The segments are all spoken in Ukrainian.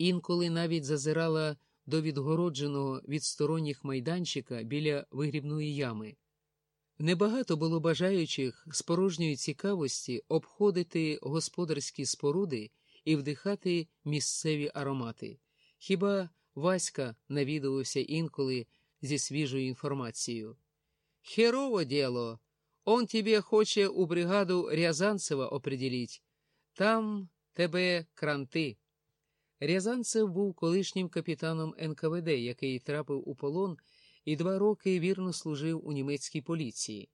інколи навіть зазирала до відгородженого від сторонніх майданчика біля вигрібної ями. Небагато було бажаючих з порожньої цікавості обходити господарські споруди і вдихати місцеві аромати. Хіба Васька навідувався інколи зі свіжою інформацією. Херово діло, он тебе хоче у бригаду Рязанцева определить. Там тебе кранти. Рязанцев був колишнім капітаном НКВД, який трапив у полон і два роки вірно служив у німецькій поліції.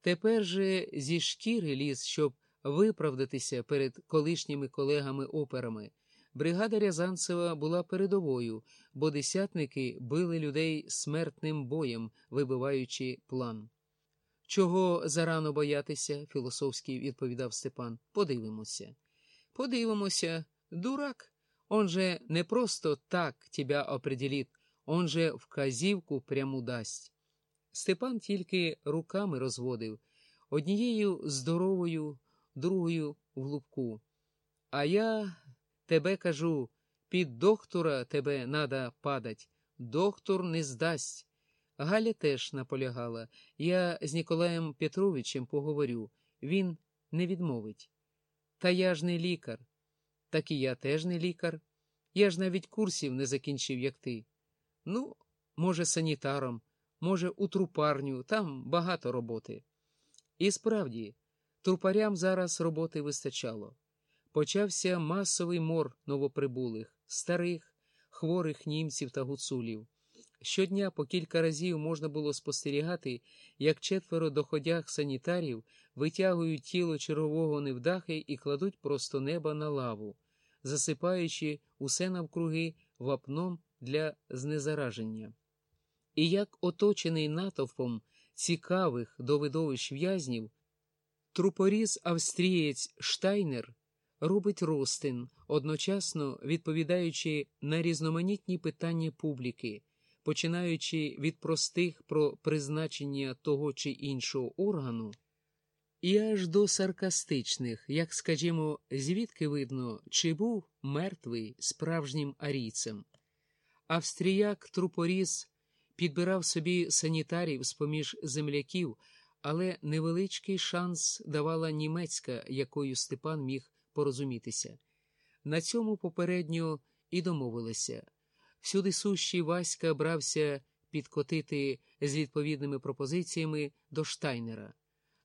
Тепер же зі шкіри ліз, щоб виправдатися перед колишніми колегами-операми. Бригада Рязанцева була передовою, бо десятники били людей смертним боєм, вибиваючи план. Чого зарано боятися? філософськи відповідав Степан. Подивимося. Подивимося, дурак. Он же не просто так тебя определит, он же вказівку пряму дасть. Степан тільки руками розводив, однією здоровою, другою в лупку. А я тебе кажу, під доктора тебе надо падать. Доктор не здасть. Галя теж наполягала. Я з Ніколаєм Петровичем поговорю. Він не відмовить. Та я ж не лікар. Так і я теж не лікар. Я ж навіть курсів не закінчив, як ти. Ну, може, санітаром, може, у трупарню, там багато роботи. І справді, трупарям зараз роботи вистачало. Почався масовий мор новоприбулих, старих, хворих німців та гуцулів. Щодня по кілька разів можна було спостерігати, як четверо доходях санітарів витягують тіло чергового невдахи і кладуть просто неба на лаву, засипаючи усе навкруги вапном для знезараження. І як оточений натовпом цікавих до видовищ в'язнів, трупоріз австрієць Штайнер робить ростин, одночасно відповідаючи на різноманітні питання публіки, починаючи від простих про призначення того чи іншого органу, і аж до саркастичних, як скажімо, звідки видно, чи був мертвий справжнім арійцем. Австріяк трупоріз підбирав собі санітарів з поміж земляків, але невеличкий шанс давала німецька, якою Степан міг порозумітися. На цьому попередньо і домовилися. Всюди сущий Васька брався підкотити з відповідними пропозиціями до Штайнера.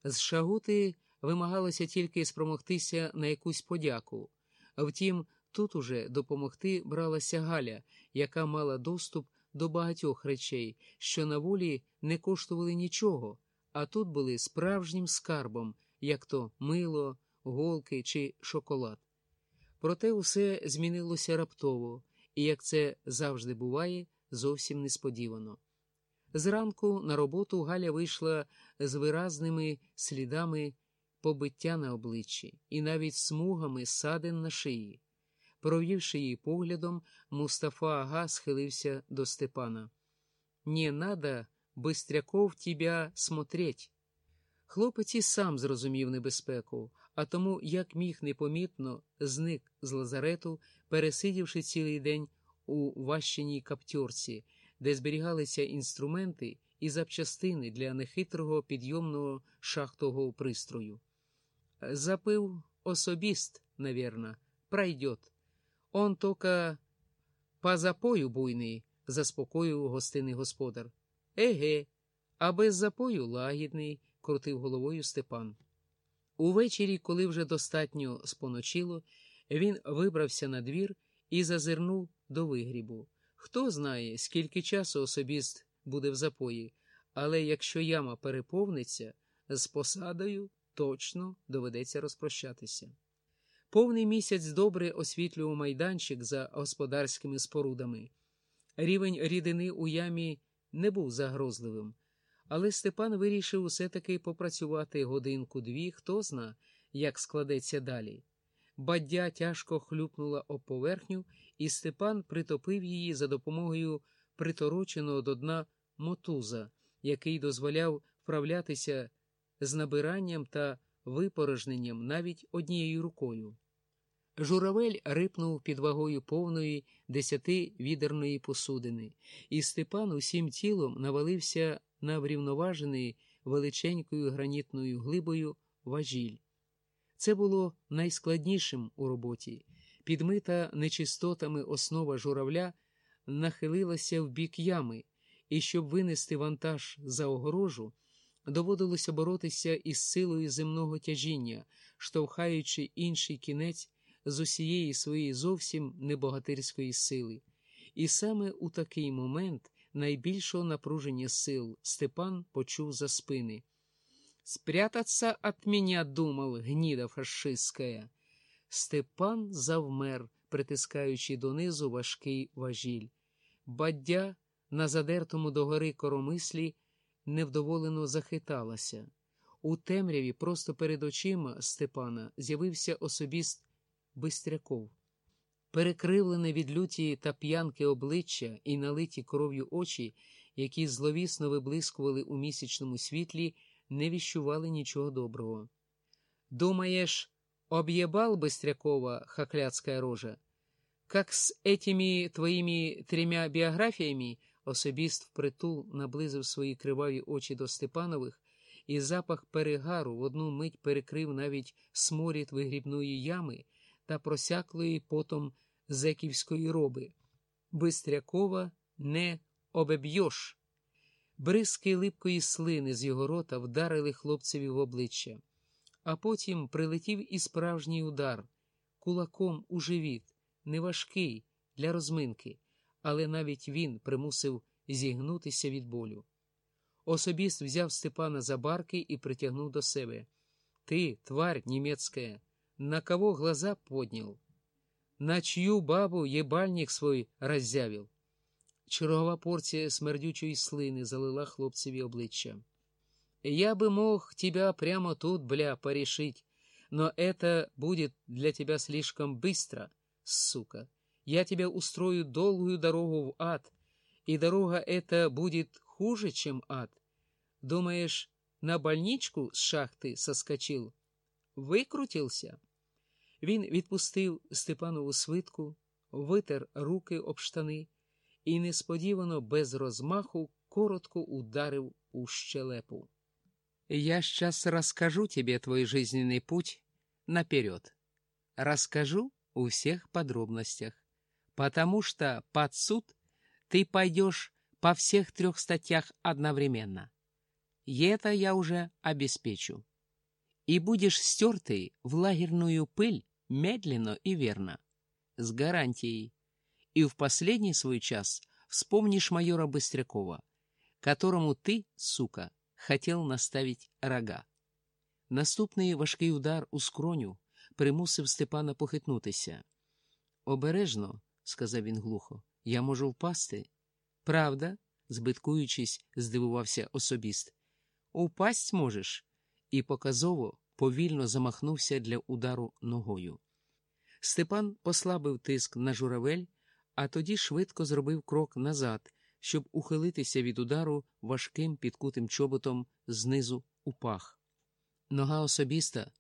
З Шагути вимагалося тільки спромогтися на якусь подяку. Втім, тут уже допомогти бралася Галя, яка мала доступ до багатьох речей, що на волі не коштували нічого, а тут були справжнім скарбом, як то мило, голки чи шоколад. Проте усе змінилося раптово, і, як це завжди буває, зовсім несподівано. Зранку на роботу Галя вийшла з виразними слідами побиття на обличчі і навіть смугами садин на шиї. Провівши її поглядом, Мустафа Ага схилився до Степана. «Не надо, бистряков тебя смотреть. Хлопець і сам зрозумів небезпеку, а тому, як міг непомітно, зник з лазарету, пересидівши цілий день у ващеній каптьорці, де зберігалися інструменти і запчастини для нехитрого підйомного шахтового пристрою. Запив особіст, навірно, пройдет. Он тока по запою буйний, заспокоїв гостинний господар. Еге, а без запою лагідний, крутив головою Степан. Увечері, коли вже достатньо споночило, він вибрався на двір і зазирнув до вигрібу. Хто знає, скільки часу особіст буде в запої, але якщо яма переповниться, з посадою точно доведеться розпрощатися. Повний місяць добре освітлював майданчик за господарськими спорудами. Рівень рідини у ямі не був загрозливим, але Степан вирішив усе таки попрацювати годинку-дві, хто зна, як складеться далі. Баддя тяжко хлюпнула об поверхню, і Степан притопив її за допомогою притороченого до дна мотуза, який дозволяв вправлятися з набиранням та випорожненням навіть однією рукою. Журавель рипнув під вагою повної десятивідерної посудини, і Степан усім тілом навалився на врівноважений величенькою гранітною глибою важіль. Це було найскладнішим у роботі. Підмита нечистотами основа журавля нахилилася в бік ями, і щоб винести вантаж за огорожу, доводилося боротися із силою земного тяжіння, штовхаючи інший кінець з усієї своєї зовсім небогатирської сили. І саме у такий момент найбільшого напруження сил Степан почув за спини. «Спрятаться от меня, думав, гніда фашистська. Степан завмер, притискаючи донизу важкий важіль. Баддя на задертому догори коромислі невдоволено захиталася. У темряві просто перед очима Степана з'явився особіст Бистряков. Перекривлене від люті та п'янки обличчя і налиті кров'ю очі, які зловісно виблискували у місячному світлі, не віщували нічого доброго. Думаєш, об'єбал Быстрякова хакляцька рожа? Как с этими твоїми трьома біографіями особіст впритул наблизив свої криваві очі до Степанових, і запах перегару в одну мить перекрив навіть сморід вигрібної ями та просяклої потом зеківської роби. Бистрякова не обеб'єш. Бризки липкої слини з його рота вдарили хлопцеві в обличчя, а потім прилетів і справжній удар кулаком у живіт, неважкий для розминки, але навіть він примусив зігнутися від болю. Особіст взяв Степана за барки і притягнув до себе. Ти, тварь німецька, на кого глаза поднял? На чью бабу єбальник свой роззявив? Чергова порція смердючої слини залила хлопцеві обличчя. Я бы мог тебя прямо тут, бля, порешить, но это будет для тебя слишком быстро, сука. Я тебя устрою долгую дорогу в ад, и дорога эта будет хуже, чем ад. Думаешь, на больничку с шахты соскочил? Викрутився? Він відпустив Степанову свитку, витер руки об штани і несподівано без розмаху коротко ударив у щелепу. Я сейчас расскажу тебе твой жизненный путь наперед. Расскажу у всех подробностях, потому что под суд ты пойдешь по всех трех статьях одновременно. И это я уже обеспечу. И будешь стертый в лагерную пыль медленно и верно, с гарантией. И в последний свой час вспомнишь майора Быстрякова, которому ты, сука, хотел наставить рога. Наступний важкий удар у скроню примусив Степана похитнутися. Обережно, сказав він глухо, я можу впасти. Правда? збиткуючись, здивувався особіст. Упасть можеш? І показово повільно замахнувся для удару ногою. Степан послабив тиск на журавель, а тоді швидко зробив крок назад, щоб ухилитися від удару важким підкутим чоботом знизу у пах. Нога особіста,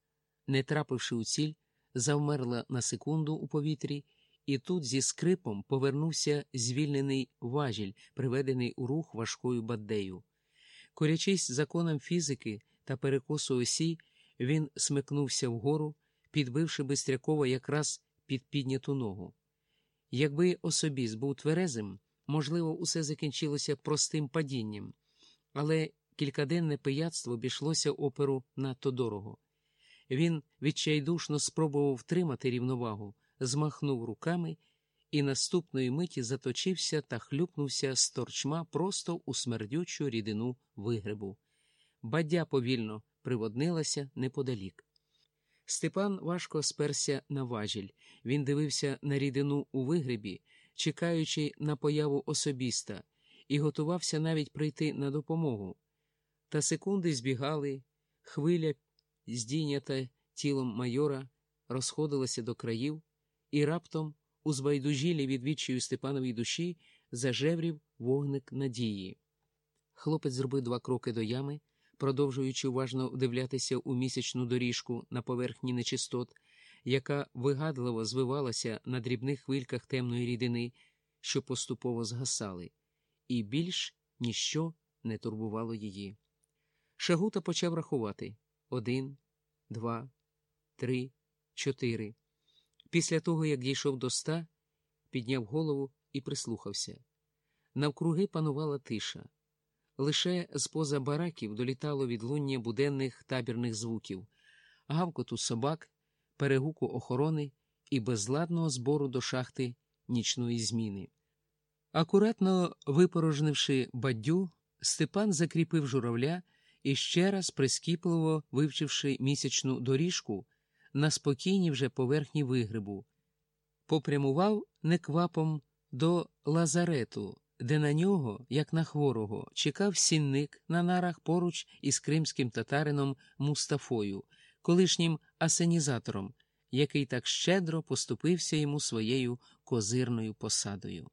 не трапивши у ціль, завмерла на секунду у повітрі, і тут зі скрипом повернувся звільнений важіль, приведений у рух важкою баддею. Корячись законом фізики та перекосу осі, він смикнувся вгору, підбивши Бистрякова якраз під підняту ногу. Якби особіст був тверезим, можливо, усе закінчилося простим падінням, але кількаденне пияцтво обійшлося оперу надто дорого. Він відчайдушно спробував втримати рівновагу, змахнув руками і наступної миті заточився та хлюпнувся з торчма просто у смердючу рідину вигребу. Бадя повільно приводнилася неподалік. Степан важко сперся на важіль. Він дивився на рідину у вигребі, чекаючи на появу особіста, і готувався навіть прийти на допомогу. Та секунди збігали, хвиля, здійнята тілом майора, розходилася до країв, і раптом, у збайдужілі від відчаю Степановій душі, зажеврів вогник надії. Хлопець зробив два кроки до ями продовжуючи уважно вдивлятися у місячну доріжку на поверхні нечистот, яка вигадливо звивалася на дрібних хвильках темної рідини, що поступово згасали, і більш ніщо не турбувало її. Шагута почав рахувати один, два, три, чотири. Після того, як дійшов до ста, підняв голову і прислухався. Навкруги панувала тиша. Лише з поза бараків долітало відлуння буденних табірних звуків, гавкоту собак, перегуку охорони і безладного збору до шахти нічної зміни. Акуратно випорожнивши баддю, Степан закріпив журавля і ще раз прискіпливо вивчивши місячну доріжку на спокійній вже поверхні вигрибу, попрямував неквапом до лазарету, де на нього, як на хворого, чекав сінник на нарах поруч із кримським татарином Мустафою, колишнім асенізатором, який так щедро поступився йому своєю козирною посадою.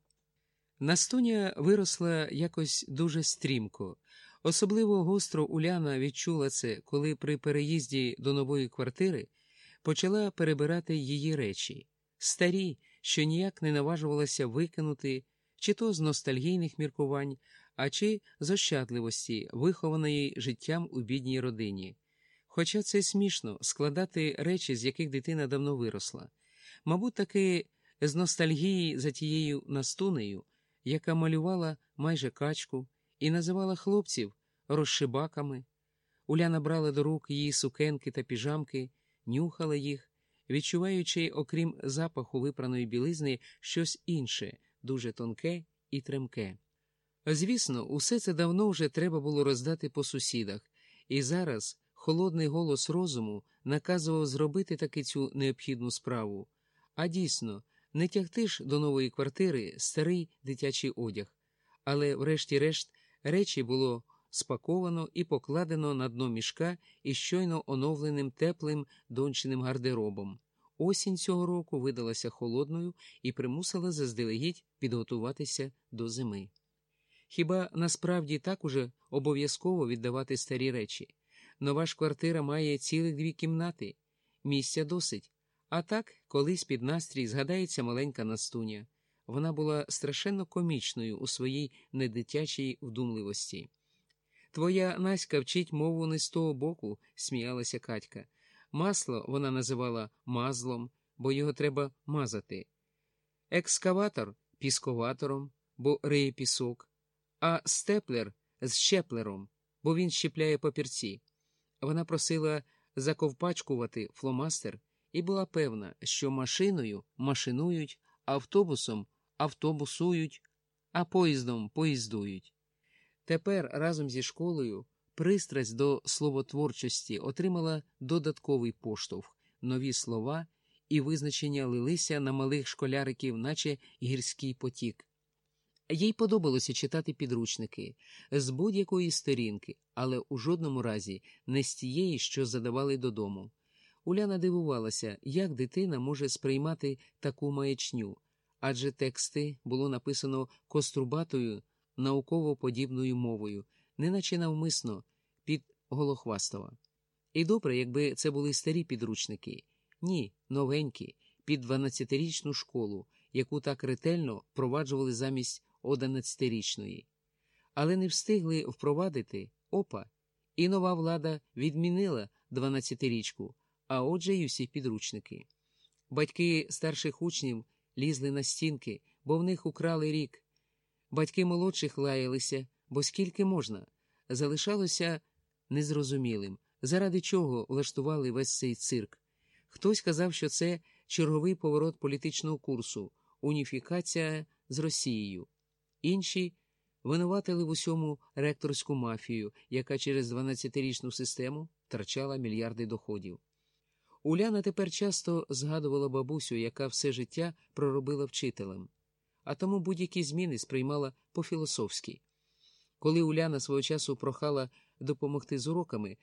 Настуня виросла якось дуже стрімко. Особливо гостро Уляна відчула це, коли при переїзді до нової квартири почала перебирати її речі, старі, що ніяк не наважувалася викинути, чи то з ностальгійних міркувань, а чи з ощадливості, вихованої життям у бідній родині. Хоча це смішно складати речі, з яких дитина давно виросла. Мабуть, таки з ностальгії за тією настунею, яка малювала майже качку і називала хлопців розшибаками. Уляна брала до рук її сукенки та піжамки, нюхала їх, відчуваючи, окрім запаху випраної білизни, щось інше, дуже тонке і тремке. Звісно, усе це давно вже треба було роздати по сусідах, і зараз холодний голос розуму наказував зробити таки цю необхідну справу. А дійсно, не тягти ж до нової квартири старий дитячий одяг, але, врешті-решт, речі було спаковано і покладено на дно мішка із щойно оновленим теплим дончиним гардеробом. Осінь цього року видалася холодною і примусила заздалегідь підготуватися до зими. Хіба насправді так уже обов'язково віддавати старі речі? Нова ж квартира має цілих дві кімнати, місця досить. А так, колись під настрій згадається маленька Настуня. Вона була страшенно комічною у своїй недитячій вдумливості. Твоя Наська вчить мову не з того боку, сміялася Катька. Масло вона називала мазлом, бо його треба мазати. Екскаватор пісковатором, бо риє пісок, а степлер з щеплером, бо він щепляє папірці. Вона просила заковпачкувати фломастер і була певна, що машиною машинують, автобусом автобусують, а поїздом поїздують. Тепер разом зі школою пристрасть до словотворчості отримала додатковий поштовх, нові слова і визначення лилися на малих школяриків, наче гірський потік. Їй подобалося читати підручники з будь-якої сторінки, але у жодному разі не з тієї, що задавали додому. Уляна дивувалася, як дитина може сприймати таку маячню, адже тексти було написано кострубатою науково подібною мовою, неначе навмисно Голохвастова. І добре, якби це були старі підручники, ні, новенькі, під 12-річну школу, яку так ретельно впроваджували замість 11-річної. Але не встигли впровадити опа, і нова влада відмінила 12-річку, а отже й усі підручники. Батьки старших учнів лізли на стінки, бо в них украли рік. Батьки молодших лаялися, бо скільки можна, залишалося незрозумілим, заради чого влаштували весь цей цирк. Хтось казав, що це черговий поворот політичного курсу, уніфікація з Росією. Інші винуватили в усьому ректорську мафію, яка через 12-річну систему втрачала мільярди доходів. Уляна тепер часто згадувала бабусю, яка все життя проробила вчителем, а тому будь-які зміни сприймала по-філософськи. Коли Уляна свого часу прохала допомогти з уроками,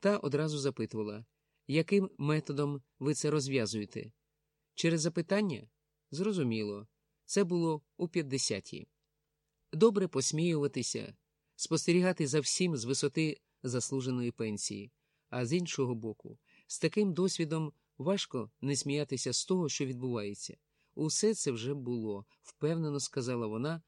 та одразу запитувала, яким методом ви це розв'язуєте? Через запитання? Зрозуміло, це було у 50-ті. Добре посміюватися, спостерігати за всім з висоти заслуженої пенсії, а з іншого боку, з таким досвідом Важко не сміятися з того, що відбувається. Усе це вже було, впевнено сказала вона,